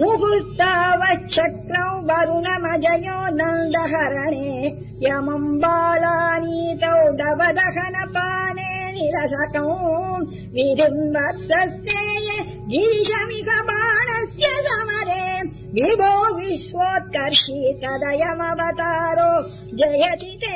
मुहूर्तावच्छक्रौ वरुणमजयो नन्दहरणे यमम् बालानीतौ दवदहनपाने निरसकौ निरशकौ गीशमिह बाणस्य समरे विभो विश्वोत्कर्षितदयमवतारो जयति ते